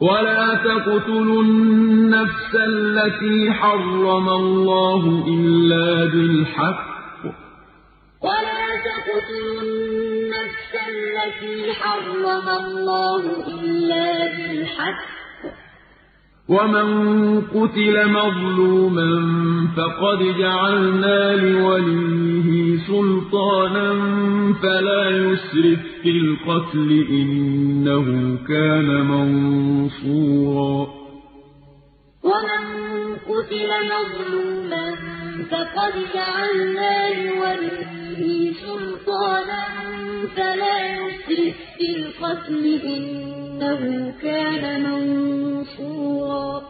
وَلَا تَقْتُلُوا النَّفْسَ الَّتِي حَرَّمَ اللَّهُ إِلَّا بِالْحَقِّ ۗ وَمَن قُتِلَ مَظْلُومًا فَقَدْ جَعَلْنَا لِوَلِيِّهِ سُلْطَانًا فَلَا يُسْرِف فِّي الْقَتْلِ ۖ إِنَّهُ كَانَ مَنصُورًا وَمَن قُتِلَ مَظْلُومًا فَقَدْ جَعَلْنَا لِوَلِيِّهِ سُلْطَانًا فَلَا يُسْرِف فِّي الْقَتْلِ ۖ إِنَّهُ كَانَ مَنصُورًا